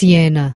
siena.